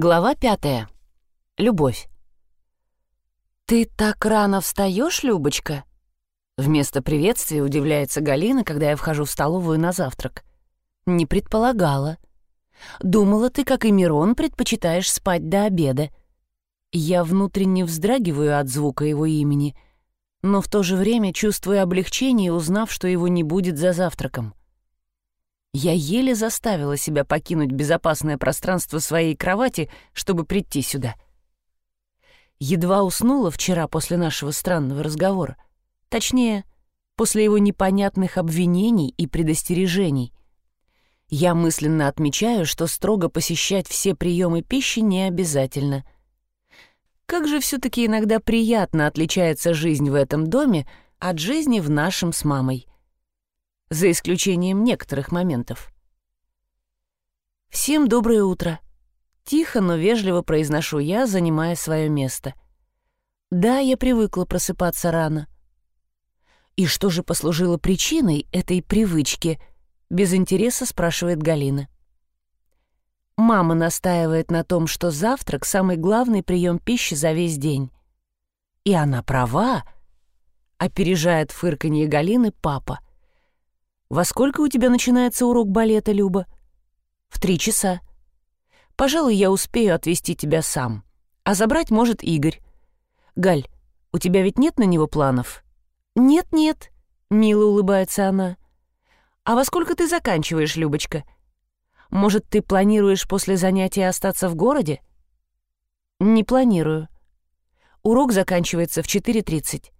Глава пятая. Любовь. «Ты так рано встаешь, Любочка?» Вместо приветствия удивляется Галина, когда я вхожу в столовую на завтрак. «Не предполагала. Думала, ты, как и Мирон, предпочитаешь спать до обеда». Я внутренне вздрагиваю от звука его имени, но в то же время чувствую облегчение, узнав, что его не будет за завтраком. Я еле заставила себя покинуть безопасное пространство своей кровати, чтобы прийти сюда. Едва уснула вчера после нашего странного разговора. Точнее, после его непонятных обвинений и предостережений. Я мысленно отмечаю, что строго посещать все приемы пищи не обязательно. Как же все-таки иногда приятно отличается жизнь в этом доме от жизни в нашем с мамой — за исключением некоторых моментов. «Всем доброе утро!» Тихо, но вежливо произношу я, занимая свое место. Да, я привыкла просыпаться рано. И что же послужило причиной этой привычки? Без интереса спрашивает Галина. Мама настаивает на том, что завтрак — самый главный прием пищи за весь день. И она права, опережает фырканье Галины папа. «Во сколько у тебя начинается урок балета, Люба?» «В три часа. Пожалуй, я успею отвезти тебя сам. А забрать может Игорь. Галь, у тебя ведь нет на него планов?» «Нет-нет», — мило улыбается она. «А во сколько ты заканчиваешь, Любочка? Может, ты планируешь после занятия остаться в городе?» «Не планирую. Урок заканчивается в 4.30.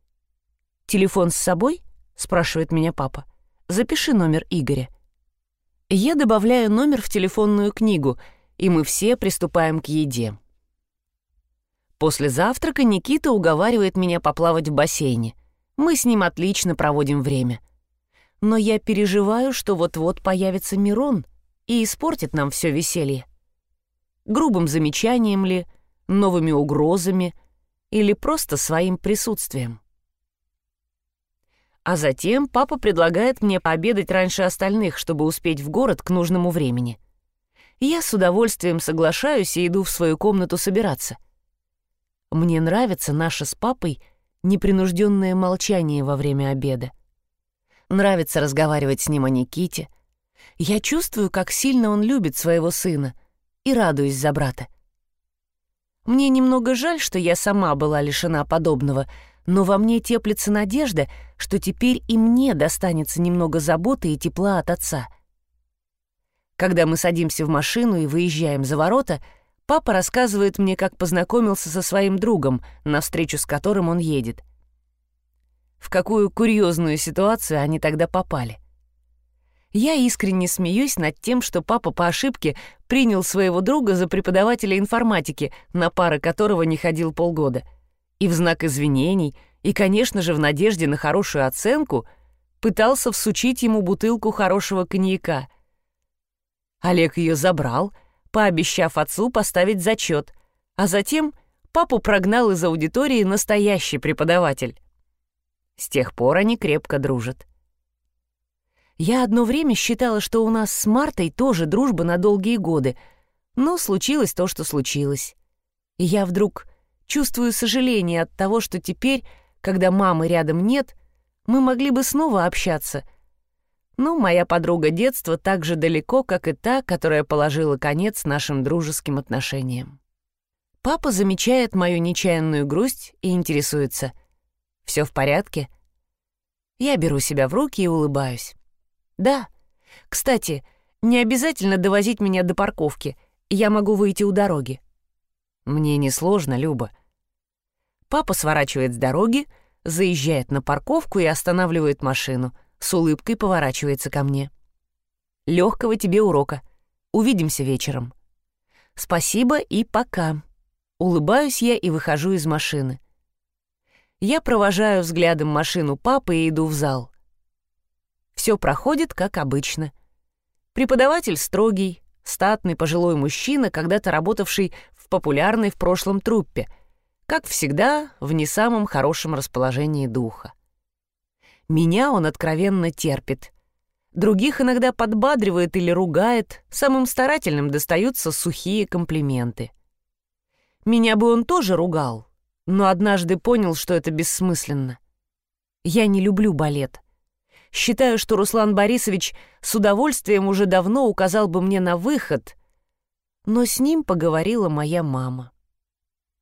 «Телефон с собой?» — спрашивает меня папа. Запиши номер Игоря». Я добавляю номер в телефонную книгу, и мы все приступаем к еде. После завтрака Никита уговаривает меня поплавать в бассейне. Мы с ним отлично проводим время. Но я переживаю, что вот-вот появится Мирон и испортит нам все веселье. Грубым замечанием ли, новыми угрозами или просто своим присутствием. А затем папа предлагает мне пообедать раньше остальных, чтобы успеть в город к нужному времени. Я с удовольствием соглашаюсь и иду в свою комнату собираться. Мне нравится наше с папой непринужденное молчание во время обеда. Нравится разговаривать с ним о Никите. Я чувствую, как сильно он любит своего сына и радуюсь за брата. Мне немного жаль, что я сама была лишена подобного — но во мне теплится надежда, что теперь и мне достанется немного заботы и тепла от отца. Когда мы садимся в машину и выезжаем за ворота, папа рассказывает мне, как познакомился со своим другом, на встречу с которым он едет. В какую курьезную ситуацию они тогда попали. Я искренне смеюсь над тем, что папа по ошибке принял своего друга за преподавателя информатики, на пары которого не ходил полгода — и в знак извинений, и, конечно же, в надежде на хорошую оценку, пытался всучить ему бутылку хорошего коньяка. Олег ее забрал, пообещав отцу поставить зачет, а затем папу прогнал из аудитории настоящий преподаватель. С тех пор они крепко дружат. Я одно время считала, что у нас с Мартой тоже дружба на долгие годы, но случилось то, что случилось. И я вдруг Чувствую сожаление от того, что теперь, когда мамы рядом нет, мы могли бы снова общаться. Но моя подруга детства так же далеко, как и та, которая положила конец нашим дружеским отношениям. Папа замечает мою нечаянную грусть и интересуется. «Все в порядке?» Я беру себя в руки и улыбаюсь. «Да. Кстати, не обязательно довозить меня до парковки. Я могу выйти у дороги». «Мне несложно, Люба. Папа сворачивает с дороги, заезжает на парковку и останавливает машину. С улыбкой поворачивается ко мне. Легкого тебе урока. Увидимся вечером. Спасибо и пока. Улыбаюсь я и выхожу из машины. Я провожаю взглядом машину папы и иду в зал. Все проходит как обычно. Преподаватель строгий, статный пожилой мужчина, когда-то работавший в популярной в прошлом труппе — как всегда, в не самом хорошем расположении духа. Меня он откровенно терпит. Других иногда подбадривает или ругает, самым старательным достаются сухие комплименты. Меня бы он тоже ругал, но однажды понял, что это бессмысленно. Я не люблю балет. Считаю, что Руслан Борисович с удовольствием уже давно указал бы мне на выход, но с ним поговорила моя мама.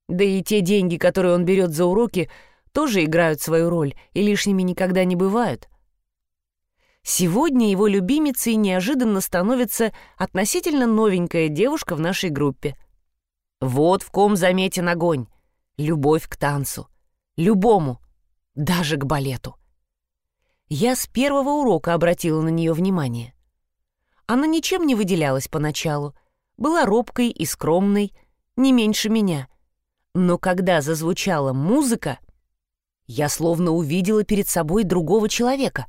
Да и те деньги, которые он берет за уроки, тоже играют свою роль и лишними никогда не бывают. Сегодня его любимицей неожиданно становится относительно новенькая девушка в нашей группе. Вот в ком заметен огонь. Любовь к танцу. Любому. Даже к балету. Я с первого урока обратила на нее внимание. Она ничем не выделялась поначалу. Была робкой и скромной, не меньше меня — но когда зазвучала музыка, я словно увидела перед собой другого человека.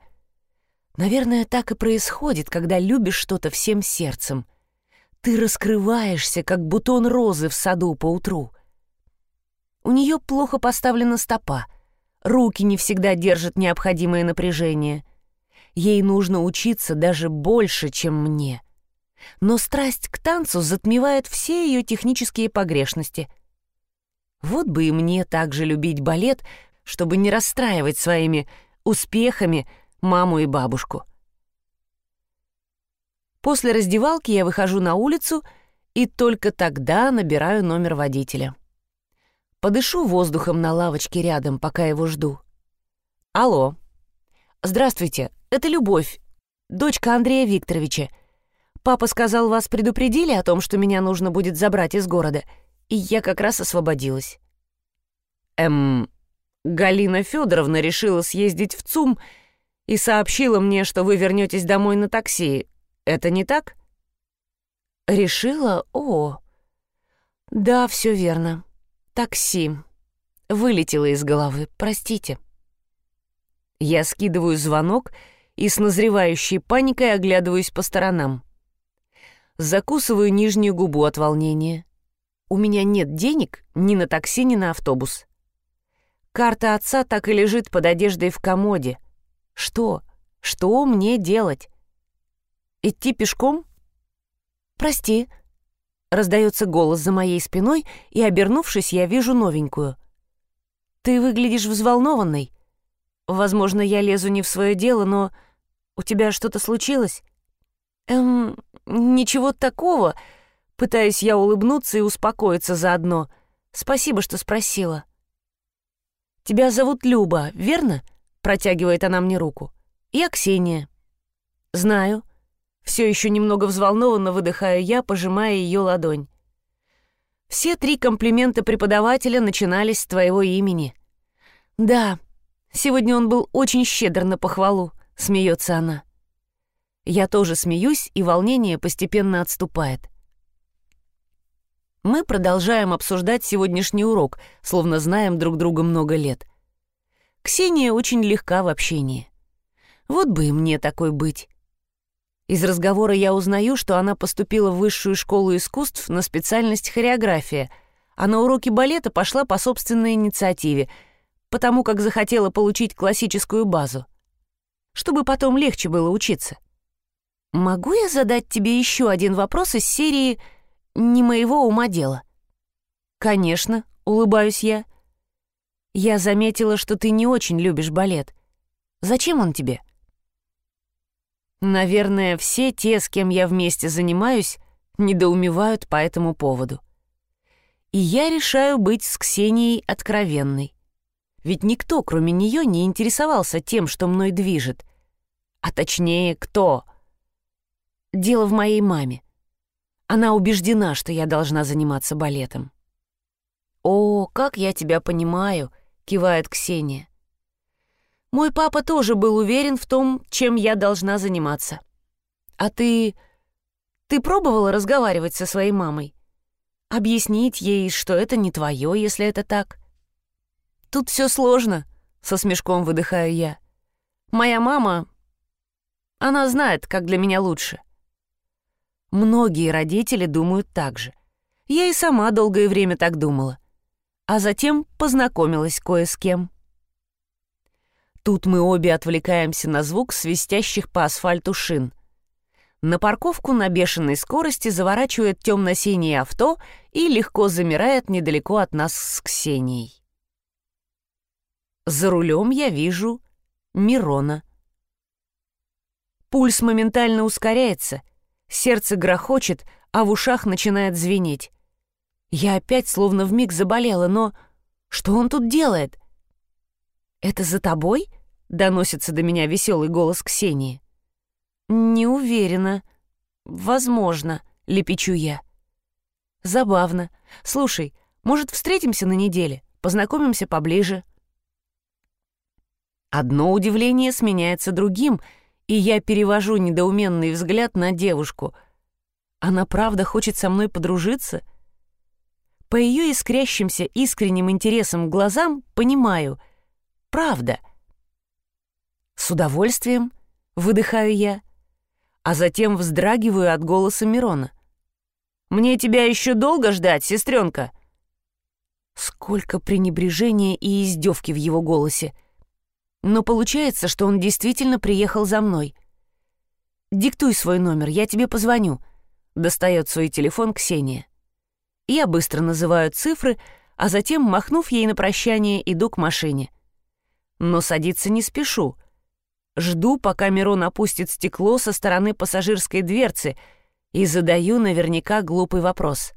Наверное, так и происходит, когда любишь что-то всем сердцем. Ты раскрываешься, как бутон розы в саду по утру. У нее плохо поставлена стопа, руки не всегда держат необходимое напряжение. Ей нужно учиться даже больше, чем мне. Но страсть к танцу затмевает все ее технические погрешности — вот бы и мне также любить балет, чтобы не расстраивать своими успехами маму и бабушку. После раздевалки я выхожу на улицу и только тогда набираю номер водителя. Подышу воздухом на лавочке рядом, пока его жду. Алло. Здравствуйте, это Любовь, дочка Андрея Викторовича. Папа сказал, вас предупредили о том, что меня нужно будет забрать из города — и я как раз освободилась. Эм, Галина Федоровна решила съездить в ЦУМ и сообщила мне, что вы вернетесь домой на такси. Это не так? Решила? О, да, все верно. Такси. Вылетело из головы, простите. Я скидываю звонок и с назревающей паникой оглядываюсь по сторонам. Закусываю нижнюю губу от волнения. У меня нет денег ни на такси, ни на автобус. Карта отца так и лежит под одеждой в комоде. Что? Что мне делать? Идти пешком? Прости. Раздается голос за моей спиной, и, обернувшись, я вижу новенькую. Ты выглядишь взволнованной. Возможно, я лезу не в свое дело, но у тебя что-то случилось? Эм, ничего такого. Пытаюсь я улыбнуться и успокоиться заодно. Спасибо, что спросила. «Тебя зовут Люба, верно?» — протягивает она мне руку. «Я Ксения». «Знаю». Все еще немного взволнованно выдыхаю я, пожимая ее ладонь. «Все три комплимента преподавателя начинались с твоего имени». «Да, сегодня он был очень щедр на похвалу», — смеется она. Я тоже смеюсь, и волнение постепенно отступает. Мы продолжаем обсуждать сегодняшний урок, словно знаем друг друга много лет. Ксения очень легка в общении. Вот бы и мне такой быть. Из разговора я узнаю, что она поступила в высшую школу искусств на специальность хореография, а на уроки балета пошла по собственной инициативе, потому как захотела получить классическую базу, чтобы потом легче было учиться. «Могу я задать тебе еще один вопрос из серии не моего ума дело. «Конечно», — улыбаюсь я. «Я заметила, что ты не очень любишь балет. Зачем он тебе?» Наверное, все те, с кем я вместе занимаюсь, недоумевают по этому поводу. И я решаю быть с Ксенией откровенной. Ведь никто, кроме нее, не интересовался тем, что мной движет. А точнее, кто? Дело в моей маме. Она убеждена, что я должна заниматься балетом. «О, как я тебя понимаю», — кивает Ксения. «Мой папа тоже был уверен в том, чем я должна заниматься. А ты... ты пробовала разговаривать со своей мамой? Объяснить ей, что это не твое, если это так?» «Тут все сложно», — со смешком выдыхаю я. «Моя мама... она знает, как для меня лучше. Многие родители думают так же. Я и сама долгое время так думала. А затем познакомилась кое с кем. Тут мы обе отвлекаемся на звук свистящих по асфальту шин. на парковку на бешеной скорости заворачивает темно-синее авто и легко замирает недалеко от нас с Ксенией. За рулем я вижу Мирона. Пульс моментально ускоряется, сердце грохочет, а в ушах начинает звенеть. Я опять словно вмиг заболела, но что он тут делает? «Это за тобой?» — доносится до меня веселый голос Ксении. «Не уверена. Возможно», — лепечу я. «Забавно. Слушай, может, встретимся на неделе? Познакомимся поближе?» Одно удивление сменяется другим, и я перевожу недоуменный взгляд на девушку. Она правда хочет со мной подружиться? По ее искрящимся искренним интересом глазам понимаю — правда. С удовольствием выдыхаю я а затем вздрагиваю от голоса Мирона. «Мне тебя еще долго ждать, сестренка?» Сколько пренебрежения и издевки в его голосе. Но получается, что он действительно приехал за мной. «Диктуй свой номер, я тебе позвоню», — достает свой телефон Ксения. Я быстро называю цифры, а затем, махнув ей на прощание, иду к машине. Но садиться не спешу — Жду, пока Мирон опустит стекло со стороны пассажирской дверцы и задаю наверняка глупый вопрос.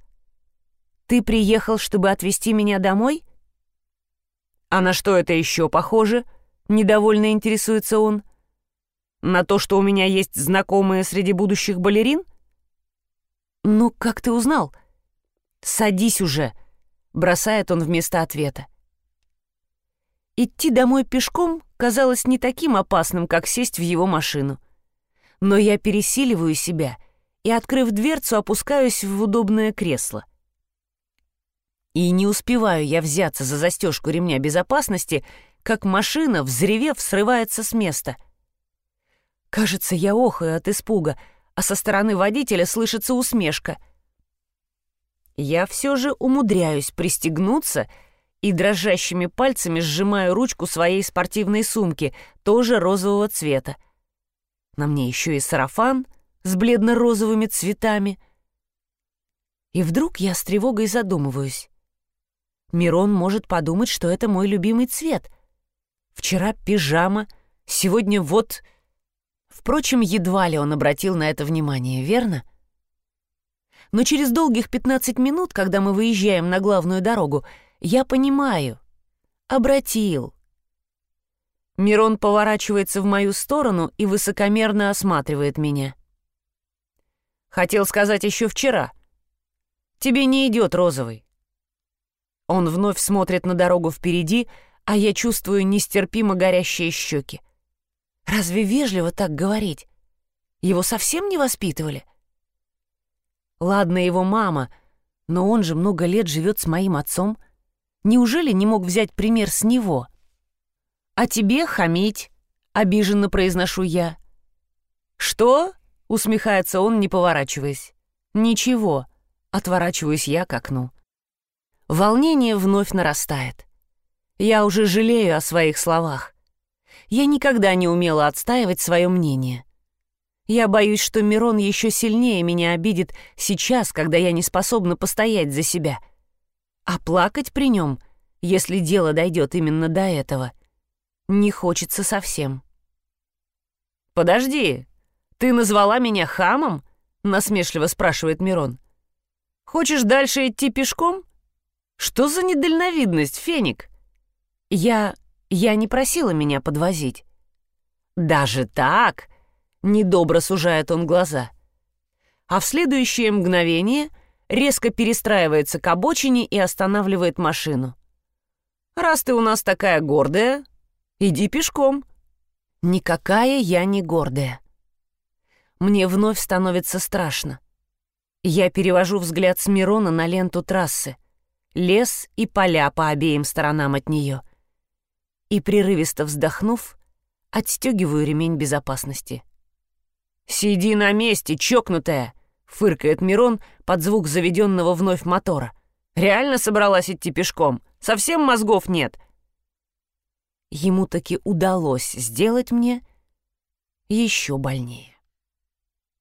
«Ты приехал, чтобы отвезти меня домой?» «А на что это еще похоже?» — недовольно интересуется он. «На то, что у меня есть знакомые среди будущих балерин?» «Ну, как ты узнал?» «Садись уже», — бросает он вместо ответа. Идти домой пешком казалось не таким опасным, как сесть в его машину. Но я пересиливаю себя и, открыв дверцу, опускаюсь в удобное кресло. И не успеваю я взяться за застежку ремня безопасности, как машина, взревев, срывается с места. Кажется, я охаю от испуга, а со стороны водителя слышится усмешка. Я все же умудряюсь пристегнуться — и дрожащими пальцами сжимаю ручку своей спортивной сумки, тоже розового цвета. На мне еще и сарафан с бледно-розовыми цветами. И вдруг я с тревогой задумываюсь. Мирон может подумать, что это мой любимый цвет. Вчера пижама, сегодня вот... Впрочем, едва ли он обратил на это внимание, верно? Но через долгих 15 минут, когда мы выезжаем на главную дорогу, я понимаю. Обратил. Мирон поворачивается в мою сторону и высокомерно осматривает меня. Хотел сказать еще вчера. Тебе не идет розовый. Он вновь смотрит на дорогу впереди, а я чувствую нестерпимо горящие щеки. Разве вежливо так говорить? Его совсем не воспитывали? Ладно, его мама, но он же много лет живет с моим отцом — Неужели не мог взять пример с него? «А тебе хамить», — обиженно произношу я. «Что?» — усмехается он, не поворачиваясь. «Ничего», — отворачиваюсь я к окну. Волнение вновь нарастает. Я уже жалею о своих словах. Я никогда не умела отстаивать свое мнение. Я боюсь, что Мирон еще сильнее меня обидит сейчас, когда я не способна постоять за себя — а плакать при нем, если дело дойдет именно до этого, не хочется совсем. «Подожди, ты назвала меня хамом?» — насмешливо спрашивает Мирон. «Хочешь дальше идти пешком? Что за недальновидность, Феник?» «Я... я не просила меня подвозить». «Даже так?» — недобро сужает он глаза. А в следующее мгновение резко перестраивается к обочине и останавливает машину. «Раз ты у нас такая гордая, иди пешком». Никакая я не гордая. Мне вновь становится страшно. Я перевожу взгляд с Мирона на ленту трассы. Лес и поля по обеим сторонам от нее. И, прерывисто вздохнув, отстегиваю ремень безопасности. «Сиди на месте, чокнутая!» Фыркает Мирон под звук заведенного вновь мотора. «Реально собралась идти пешком? Совсем мозгов нет?» Ему таки удалось сделать мне еще больнее.